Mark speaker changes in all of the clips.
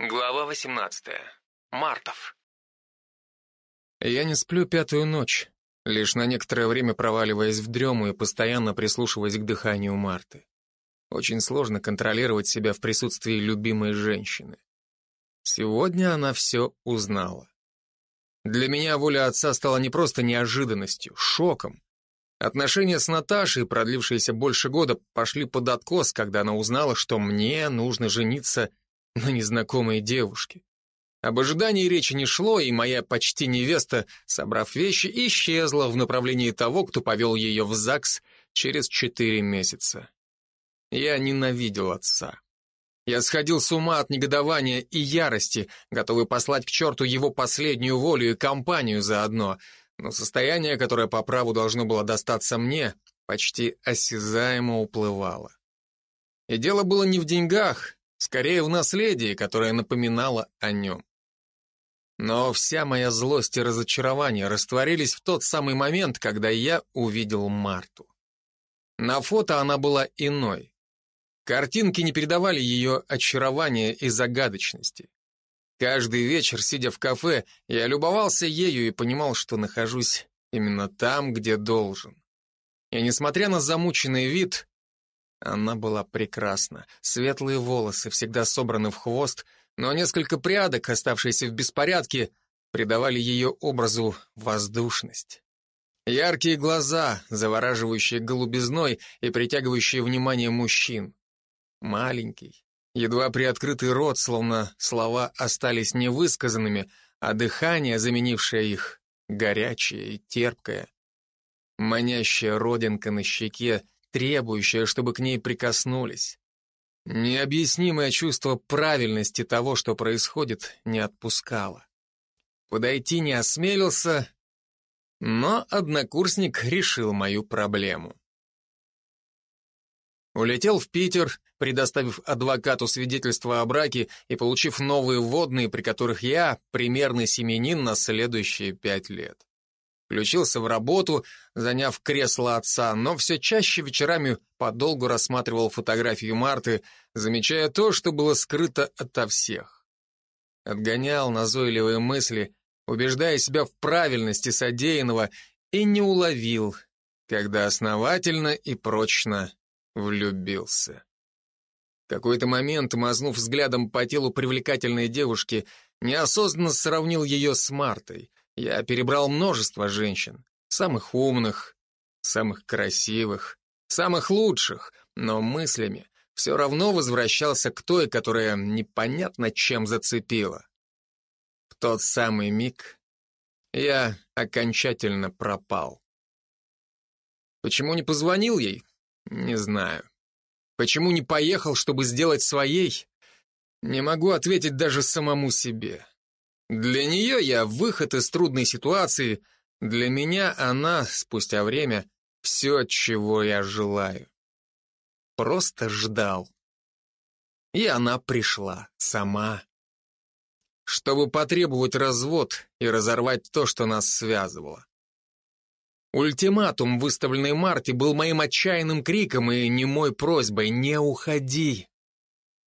Speaker 1: Глава 18. Мартов.
Speaker 2: Я не сплю пятую ночь, лишь на некоторое время проваливаясь в дрему и постоянно прислушиваясь к дыханию Марты. Очень сложно контролировать себя в присутствии любимой женщины. Сегодня она все узнала. Для меня воля отца стала не просто неожиданностью, шоком. Отношения с Наташей, продлившиеся больше года, пошли под откос, когда она узнала, что мне нужно жениться на незнакомой девушке. Об ожидании речи не шло, и моя почти невеста, собрав вещи, исчезла в направлении того, кто повел ее в ЗАГС через четыре месяца. Я ненавидел отца. Я сходил с ума от негодования и ярости, готовый послать к черту его последнюю волю и компанию заодно, но состояние, которое по праву должно было достаться мне, почти осязаемо уплывало. И дело было не в деньгах, скорее в наследии, которое напоминало о нем. Но вся моя злость и разочарование растворились в тот самый момент, когда я увидел Марту. На фото она была иной. Картинки не передавали ее очарования и загадочности. Каждый вечер, сидя в кафе, я любовался ею и понимал, что нахожусь именно там, где должен. И несмотря на замученный вид, она была прекрасна. Светлые волосы, всегда собраны в хвост, но несколько прядок, оставшиеся в беспорядке, придавали ее образу воздушность. Яркие глаза, завораживающие голубизной и притягивающие внимание мужчин. Маленький, едва приоткрытый рот, словно слова остались невысказанными, а дыхание, заменившее их, горячее и терпкое. Манящая родинка на щеке требующая, чтобы к ней прикоснулись. Необъяснимое чувство правильности того, что происходит, не отпускало. Подойти не осмелился, но однокурсник решил мою проблему. Улетел в Питер, предоставив адвокату свидетельство о браке и получив новые вводные, при которых я примерный семенин на следующие пять лет. Включился в работу, заняв кресло отца, но все чаще вечерами подолгу рассматривал фотографию Марты, замечая то, что было скрыто ото всех. Отгонял назойливые мысли, убеждая себя в правильности содеянного, и не уловил, когда основательно и прочно влюбился. В какой-то момент, мазнув взглядом по телу привлекательной девушки, неосознанно сравнил ее с Мартой — я перебрал множество женщин, самых умных, самых красивых, самых лучших, но мыслями все равно возвращался к той, которая непонятно чем зацепила. В тот самый миг я окончательно пропал. Почему не позвонил ей? Не знаю. Почему не поехал, чтобы сделать своей? Не могу ответить даже самому себе. Для нее я выход из трудной ситуации, для меня она, спустя время, все, чего я желаю. Просто ждал. И она пришла, сама. Чтобы потребовать развод и разорвать то, что нас связывало. Ультиматум, выставленный Марте, был моим отчаянным криком и немой просьбой «Не уходи!».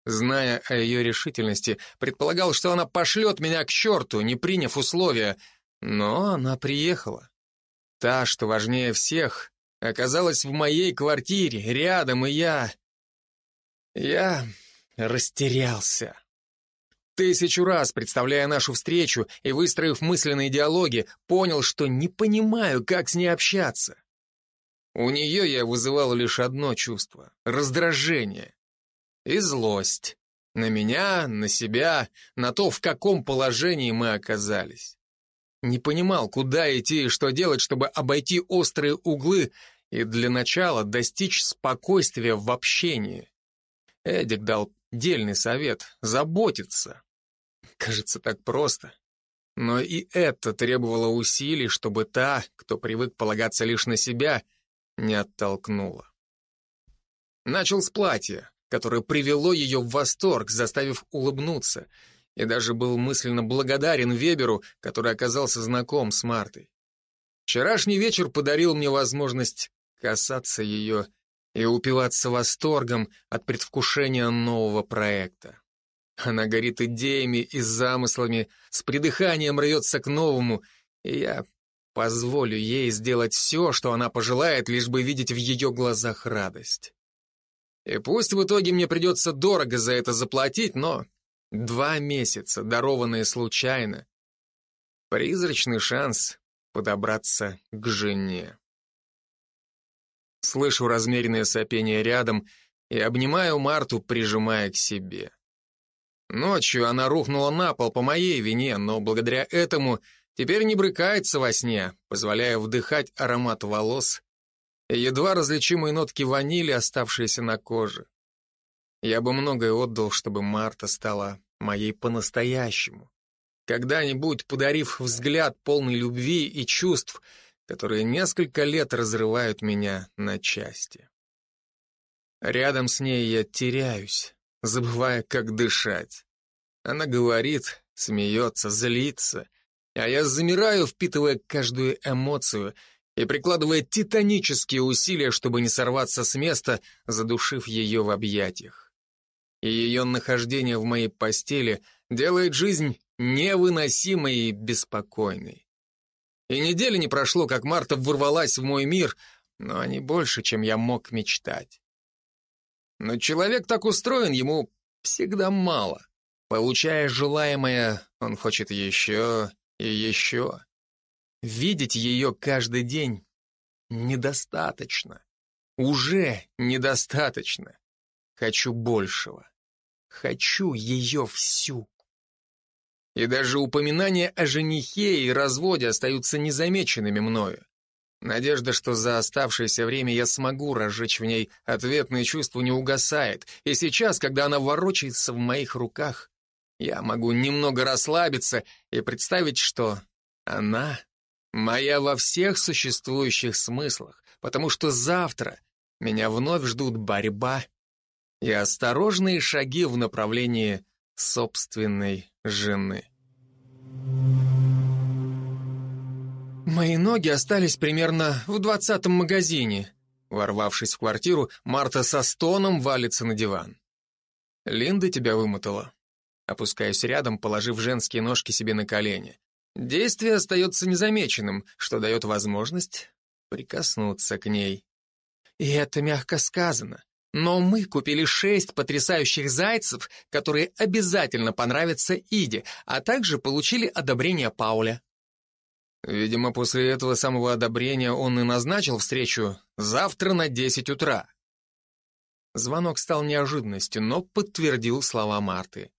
Speaker 2: Зная о ее решительности, предполагал, что она пошлет меня к черту, не приняв условия, но она приехала. Та, что важнее всех, оказалась в моей квартире, рядом, и я... Я растерялся. Тысячу раз, представляя нашу встречу и выстроив мысленные диалоги, понял, что не понимаю, как с ней общаться. У нее я вызывал лишь одно чувство — раздражение и злость. На меня, на себя, на то, в каком положении мы оказались. Не понимал, куда идти и что делать, чтобы обойти острые углы и для начала достичь спокойствия в общении. Эдик дал дельный совет – заботиться. Кажется, так просто. Но и это требовало усилий, чтобы та, кто привык полагаться лишь на себя, не оттолкнула. Начал с платья которое привело ее в восторг, заставив улыбнуться, и даже был мысленно благодарен Веберу, который оказался знаком с Мартой. Вчерашний вечер подарил мне возможность касаться ее и упиваться восторгом от предвкушения нового проекта. Она горит идеями и замыслами, с придыханием рвется к новому, и я позволю ей сделать все, что она пожелает, лишь бы видеть в ее глазах радость. И пусть в итоге мне придется дорого за это заплатить, но два месяца, дарованные случайно, призрачный шанс подобраться к жене. Слышу размеренное сопение рядом и обнимаю Марту, прижимая к себе. Ночью она рухнула на пол по моей вине, но благодаря этому теперь не брыкается во сне, позволяя вдыхать аромат волос и едва различимые нотки ванили, оставшиеся на коже. Я бы многое отдал, чтобы Марта стала моей по-настоящему, когда-нибудь подарив взгляд полный любви и чувств, которые несколько лет разрывают меня на части. Рядом с ней я теряюсь, забывая, как дышать. Она говорит, смеется, злится, а я замираю, впитывая каждую эмоцию и прикладывая титанические усилия, чтобы не сорваться с места, задушив ее в объятиях. И ее нахождение в моей постели делает жизнь невыносимой и беспокойной. И недели не прошло, как Марта ворвалась в мой мир, но не больше, чем я мог мечтать. Но человек так устроен, ему всегда мало. Получая желаемое, он хочет еще и еще. Видеть ее каждый день недостаточно. Уже недостаточно. Хочу большего. Хочу ее всю. И даже упоминания о женихе и разводе остаются незамеченными мною. Надежда, что за оставшееся время я смогу разжечь в ней ответные чувства, не угасает. И сейчас, когда она ворочается в моих руках, я могу немного расслабиться и представить, что она моя во всех существующих смыслах, потому что завтра меня вновь ждут борьба и осторожные шаги в направлении собственной жены. Мои ноги остались примерно в двадцатом магазине. Ворвавшись в квартиру, Марта со стоном валится на диван. Линда тебя вымотала. Опускаюсь рядом, положив женские ножки себе на колени. Действие остается незамеченным, что дает возможность прикоснуться к ней. И это мягко сказано. Но мы купили шесть потрясающих зайцев, которые обязательно понравятся Иде, а также получили одобрение Пауля. Видимо, после этого самого одобрения он и назначил встречу завтра на 10 утра. Звонок стал неожиданностью, но подтвердил слова Марты.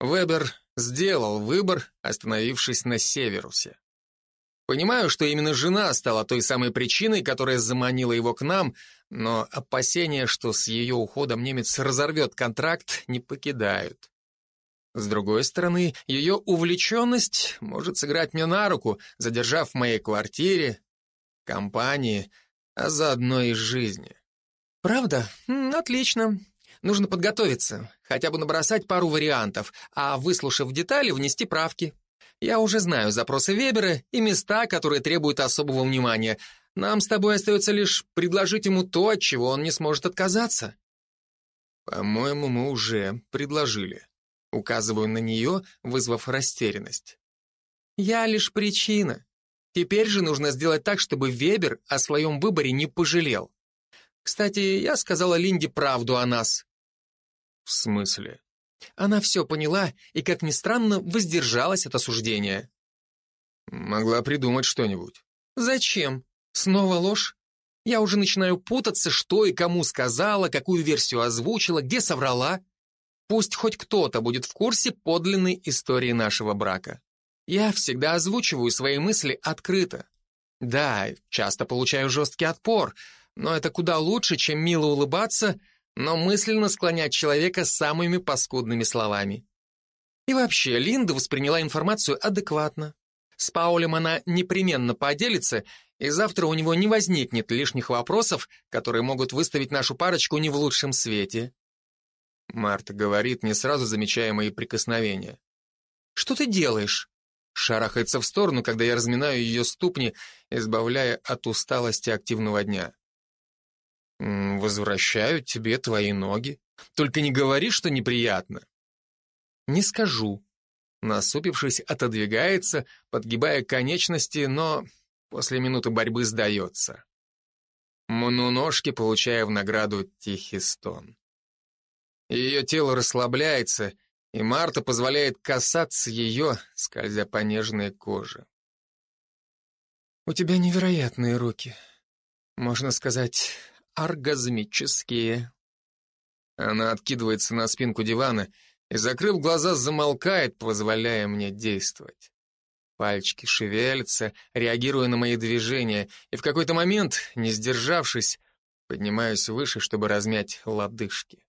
Speaker 2: Вебер сделал выбор, остановившись на Северусе. Понимаю, что именно жена стала той самой причиной, которая заманила его к нам, но опасения, что с ее уходом немец разорвет контракт, не покидают. С другой стороны, ее увлеченность может сыграть мне на руку, задержав в моей квартире, компании, а заодно и жизни. Правда? Отлично. Нужно подготовиться, хотя бы набросать пару вариантов, а выслушав детали, внести правки. Я уже знаю запросы Вебера и места, которые требуют особого внимания. Нам с тобой остается лишь предложить ему то, от чего он не сможет отказаться. По-моему, мы уже предложили. Указываю на нее, вызвав растерянность. Я лишь причина. Теперь же нужно сделать так, чтобы Вебер о своем выборе не пожалел. Кстати, я сказала Линде правду о нас. В смысле? Она все поняла и, как ни странно, воздержалась от осуждения. Могла придумать что-нибудь. Зачем? Снова ложь? Я уже начинаю путаться, что и кому сказала, какую версию озвучила, где соврала. Пусть хоть кто-то будет в курсе подлинной истории нашего брака. Я всегда озвучиваю свои мысли открыто. Да, часто получаю жесткий отпор, но это куда лучше, чем мило улыбаться но мысленно склонять человека самыми паскудными словами. И вообще, Линда восприняла информацию адекватно. С Паулем она непременно поделится, и завтра у него не возникнет лишних вопросов, которые могут выставить нашу парочку не в лучшем свете. Марта говорит, не сразу замечая мои прикосновения. «Что ты делаешь?» Шарахается в сторону, когда я разминаю ее ступни, избавляя от усталости активного дня. «Возвращаю тебе твои ноги. Только не говори, что неприятно». Не скажу. Насупившись, отодвигается, подгибая конечности, но после минуты борьбы сдается. Мну ножки, получая в награду тихий стон. Ее тело расслабляется, и Марта позволяет касаться ее, скользя по нежной коже. «У тебя невероятные руки. Можно сказать, оргазмические». Она откидывается на спинку дивана и, закрыв глаза, замолкает, позволяя мне действовать. Пальчики шевелятся, реагируя на мои движения, и в какой-то момент, не сдержавшись, поднимаюсь выше, чтобы размять лодыжки.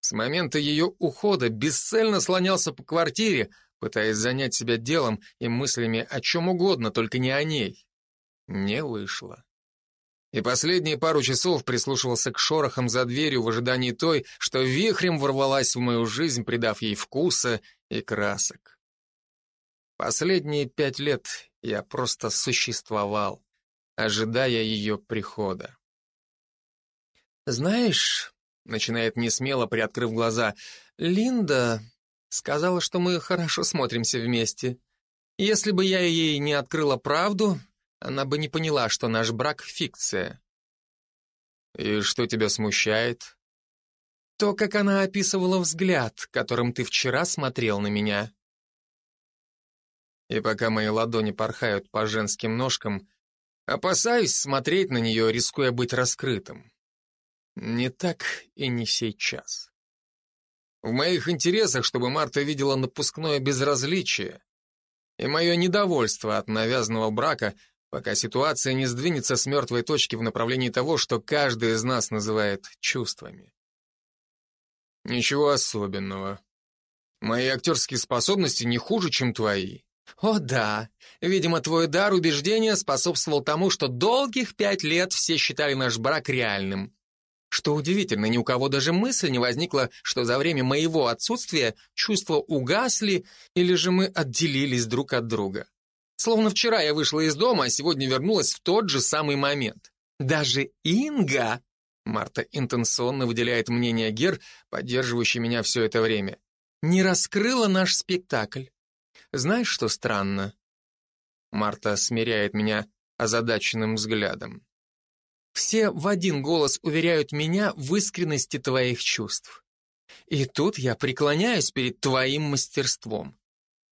Speaker 2: С момента ее ухода бесцельно слонялся по квартире, пытаясь занять себя делом и мыслями о чем угодно, только не о ней. Не вышло. И последние пару часов прислушивался к шорохам за дверью в ожидании той, что вихрем ворвалась в мою жизнь, придав ей вкуса и красок. Последние пять лет я просто существовал, ожидая ее прихода. «Знаешь, Начинает несмело, приоткрыв глаза. «Линда сказала, что мы хорошо смотримся вместе. Если бы я ей не открыла правду, она бы не поняла, что наш брак — фикция». «И что тебя смущает?» «То, как она описывала взгляд, которым ты вчера смотрел на меня». И пока мои ладони порхают по женским ножкам, опасаюсь смотреть на нее, рискуя быть раскрытым. Не так и не сейчас. В моих интересах, чтобы Марта видела напускное безразличие и мое недовольство от навязанного брака, пока ситуация не сдвинется с мертвой точки в направлении того, что каждый из нас называет чувствами. Ничего особенного. Мои актерские способности не хуже, чем твои. О да, видимо, твой дар убеждения способствовал тому, что долгих пять лет все считали наш брак реальным. Что удивительно, ни у кого даже мысль не возникла, что за время моего отсутствия чувства угасли или же мы отделились друг от друга. Словно вчера я вышла из дома, а сегодня вернулась в тот же самый момент. Даже Инга, Марта интенсионно выделяет мнение Гер, поддерживающий меня все это время, не раскрыла наш спектакль. Знаешь, что странно? Марта смиряет меня озадаченным взглядом. Все в один голос уверяют меня в искренности твоих чувств. И тут я преклоняюсь перед твоим мастерством.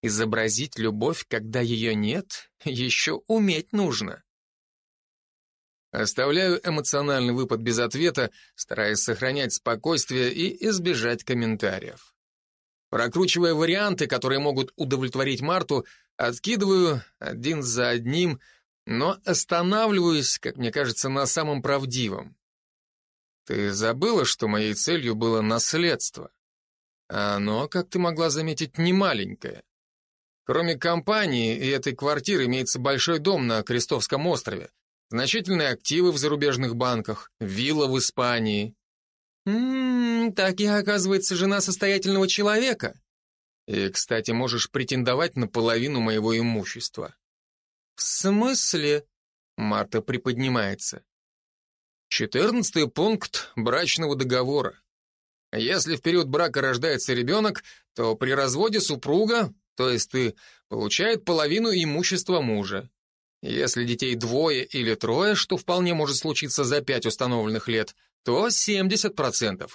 Speaker 2: Изобразить любовь, когда ее нет, еще уметь нужно. Оставляю эмоциональный выпад без ответа, стараясь сохранять спокойствие и избежать комментариев. Прокручивая варианты, которые могут удовлетворить Марту, откидываю один за одним – но останавливаюсь, как мне кажется, на самом правдивом. Ты забыла, что моей целью было наследство? А оно, как ты могла заметить, не маленькое. Кроме компании и этой квартиры имеется большой дом на Крестовском острове, значительные активы в зарубежных банках, вилла в Испании. Ммм, так я, оказывается, жена состоятельного человека. И, кстати, можешь претендовать на половину моего имущества. «В смысле?» Марта приподнимается. Четырнадцатый пункт брачного договора. Если в период брака рождается ребенок, то при разводе супруга, то есть ты, получает половину имущества мужа. Если детей двое или трое, что вполне может случиться за пять установленных лет, то 70%.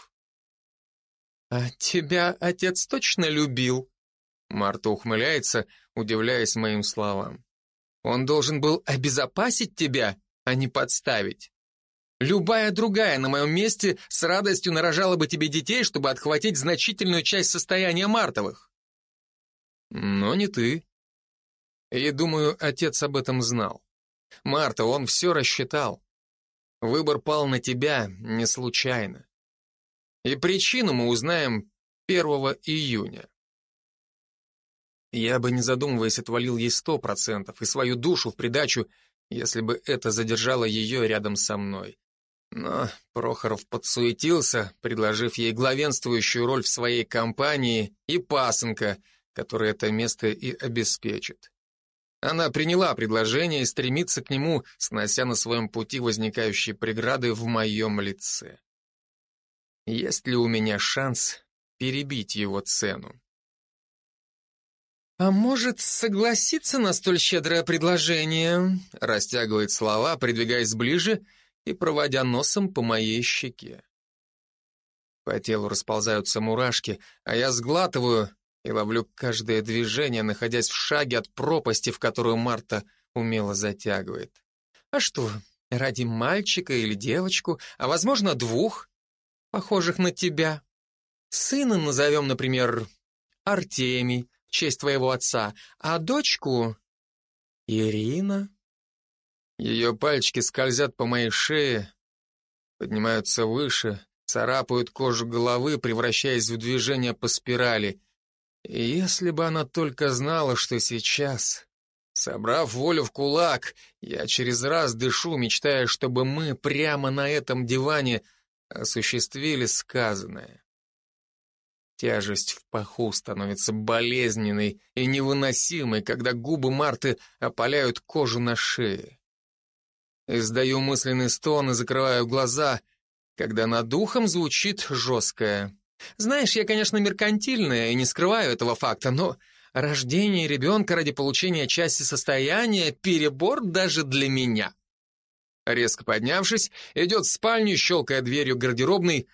Speaker 2: «А тебя отец точно любил?» Марта ухмыляется, удивляясь моим словам. Он должен был обезопасить тебя, а не подставить. Любая другая на моем месте с радостью нарожала бы тебе детей, чтобы отхватить значительную часть состояния Мартовых. Но не ты. И думаю, отец об этом знал. Марта, он все рассчитал. Выбор пал на тебя не случайно. И причину мы узнаем 1 июня. Я бы, не задумываясь, отвалил ей сто процентов и свою душу в придачу, если бы это задержало ее рядом со мной. Но Прохоров подсуетился, предложив ей главенствующую роль в своей компании и пасынка, который это место и обеспечит. Она приняла предложение и стремится к нему, снося на своем пути возникающие преграды в моем лице. Есть ли у меня шанс перебить его цену? «А может, согласиться на столь щедрое предложение?» Растягивает слова, придвигаясь ближе и проводя носом по моей щеке. По телу расползаются мурашки, а я сглатываю и ловлю каждое движение, находясь в шаге от пропасти, в которую Марта умело затягивает. «А что, ради мальчика или девочку, а, возможно, двух, похожих на тебя? Сына назовем, например, Артемий, в честь твоего отца, а дочку — Ирина. Ее пальчики скользят по моей шее, поднимаются выше, царапают кожу головы, превращаясь в движение по спирали. Если бы она только знала, что сейчас, собрав волю в кулак, я через раз дышу, мечтая, чтобы мы прямо на этом диване осуществили сказанное. Тяжесть в паху становится болезненной и невыносимой, когда губы Марты опаляют кожу на шее. Издаю мысленный стон и закрываю глаза, когда над духом звучит жесткое. Знаешь, я, конечно, меркантильная и не скрываю этого факта, но рождение ребенка ради получения части состояния — перебор даже для меня. Резко поднявшись, идет в спальню, щелкая дверью гардеробной,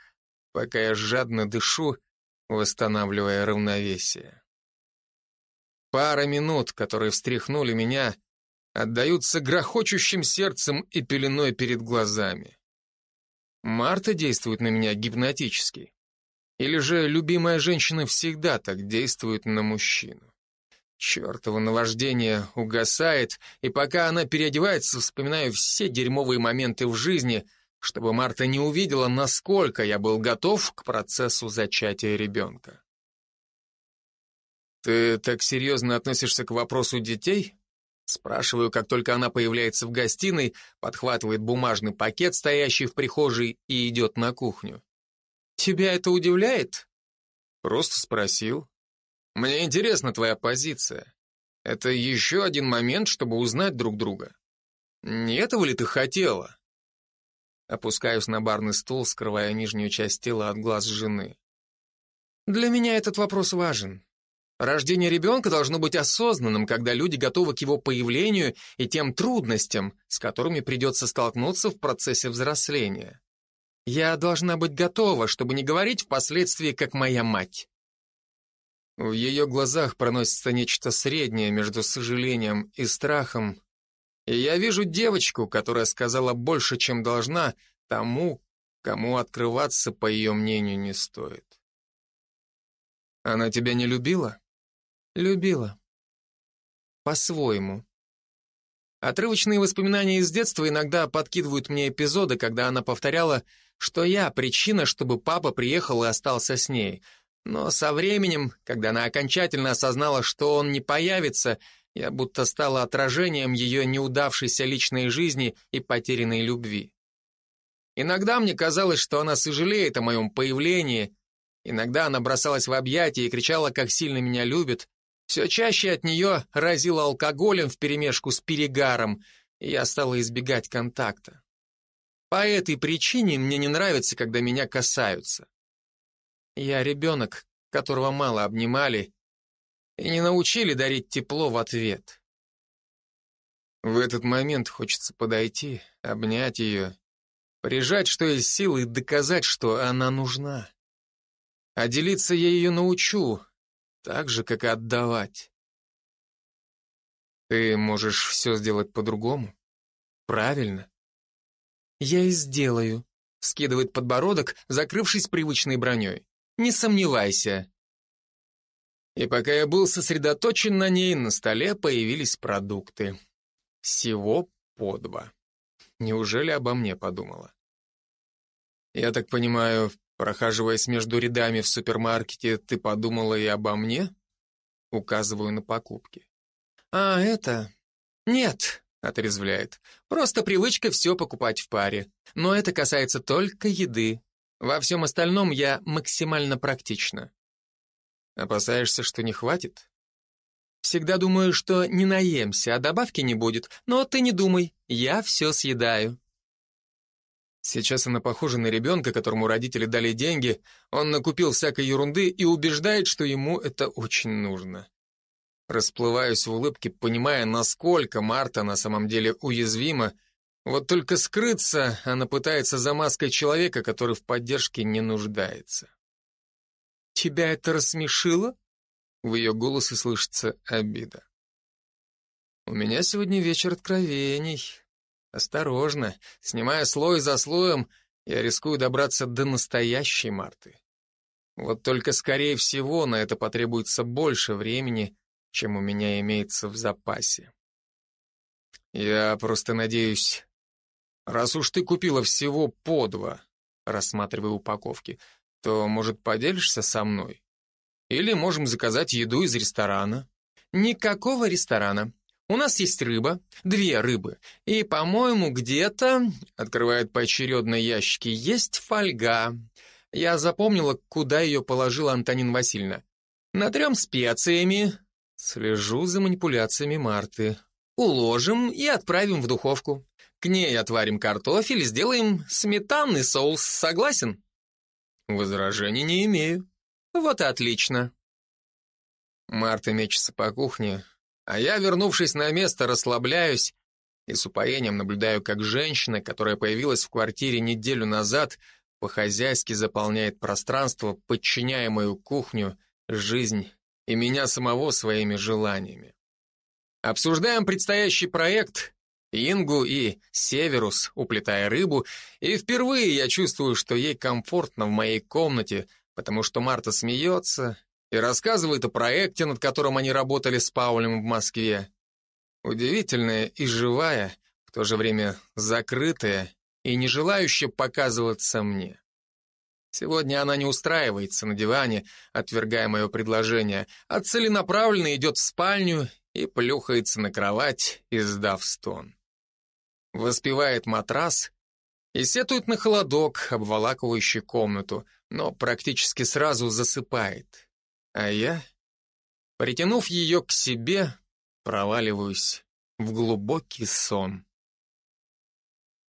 Speaker 2: пока я жадно дышу восстанавливая равновесие. Пара минут, которые встряхнули меня, отдаются грохочущим сердцем и пеленой перед глазами. Марта действует на меня гипнотически. Или же любимая женщина всегда так действует на мужчину. Чертово наваждение угасает, и пока она переодевается, вспоминаю все дерьмовые моменты в жизни, чтобы Марта не увидела, насколько я был готов к процессу зачатия ребенка. «Ты так серьезно относишься к вопросу детей?» Спрашиваю, как только она появляется в гостиной, подхватывает бумажный пакет, стоящий в прихожей, и идет на кухню. «Тебя это удивляет?» Просто спросил. «Мне интересна твоя позиция. Это еще один момент, чтобы узнать друг друга. Не этого ли ты хотела?» Опускаюсь на барный стул, скрывая нижнюю часть тела от глаз жены. Для меня этот вопрос важен. Рождение ребенка должно быть осознанным, когда люди готовы к его появлению и тем трудностям, с которыми придется столкнуться в процессе взросления. Я должна быть готова, чтобы не говорить впоследствии, как моя мать. В ее глазах проносится нечто среднее между сожалением и страхом, и я вижу девочку, которая сказала больше, чем должна, тому, кому открываться, по ее мнению, не стоит. Она тебя не любила? Любила. По-своему. Отрывочные воспоминания из детства иногда подкидывают мне эпизоды, когда она повторяла, что я причина, чтобы папа приехал и остался с ней. Но со временем, когда она окончательно осознала, что он не появится, я будто стала отражением ее неудавшейся личной жизни и потерянной любви. Иногда мне казалось, что она сожалеет о моем появлении, иногда она бросалась в объятия и кричала, как сильно меня любит. Все чаще от нее разило алкоголем вперемешку с перегаром, и я стала избегать контакта. По этой причине мне не нравится, когда меня касаются. Я ребенок, которого мало обнимали, и не научили дарить тепло в ответ. В этот момент хочется подойти, обнять ее, прижать, что есть силы, и доказать, что она нужна. А делиться я ее научу, так же, как и отдавать. Ты можешь все сделать по-другому. Правильно. Я и сделаю, скидывает подбородок, закрывшись привычной броней. Не сомневайся. И пока я был сосредоточен на ней, на столе появились продукты. Всего по два. Неужели обо мне подумала? Я так понимаю, прохаживаясь между рядами в супермаркете, ты подумала и обо мне? Указываю на покупки. А, это... Нет, отрезвляет. Просто привычка все покупать в паре. Но это касается только еды. Во всем остальном я максимально практична. Опасаешься, что не хватит? Всегда думаю, что не наемся, а добавки не будет. Но ты не думай, я все съедаю. Сейчас она похожа на ребенка, которому родители дали деньги, он накупил всякой ерунды и убеждает, что ему это очень нужно. Расплываюсь в улыбке, понимая, насколько Марта на самом деле уязвима. Вот только скрыться она пытается за маской человека, который в поддержке не нуждается. «Тебя это рассмешило?» В ее голосе слышится обида. «У меня сегодня вечер откровений. Осторожно, снимая слой за слоем, я рискую добраться до настоящей Марты. Вот только, скорее всего, на это потребуется больше времени, чем у меня имеется в запасе. Я просто надеюсь, раз уж ты купила всего по два, рассматривая упаковки, то, может, поделишься со мной? Или можем заказать еду из ресторана? Никакого ресторана. У нас есть рыба, две рыбы, и, по-моему, где-то, открывает поочередно ящики, есть фольга. Я запомнила, куда ее положила Антонина Васильевна. Натрем специями, слежу за манипуляциями Марты. Уложим и отправим в духовку. К ней отварим картофель, сделаем сметанный соус, согласен? Возражений не имею. Вот и отлично. Марта мечется по кухне, а я, вернувшись на место, расслабляюсь и с упоением наблюдаю, как женщина, которая появилась в квартире неделю назад, по-хозяйски заполняет пространство, подчиняя мою кухню, жизнь и меня самого своими желаниями. Обсуждаем предстоящий проект, Ингу и Северус, уплетая рыбу, и впервые я чувствую, что ей комфортно в моей комнате, потому что Марта смеется, и рассказывает о проекте, над которым они работали с Паулем в Москве. Удивительная и живая, в то же время закрытая и не желающая показываться мне. Сегодня она не устраивается на диване, отвергая мое предложение, а целенаправленно идет в спальню и плюхается на кровать, издав стон. Воспевает матрас и сетует на холодок, обволакивающий комнату, но практически сразу засыпает. А я, притянув ее к себе, проваливаюсь в глубокий сон.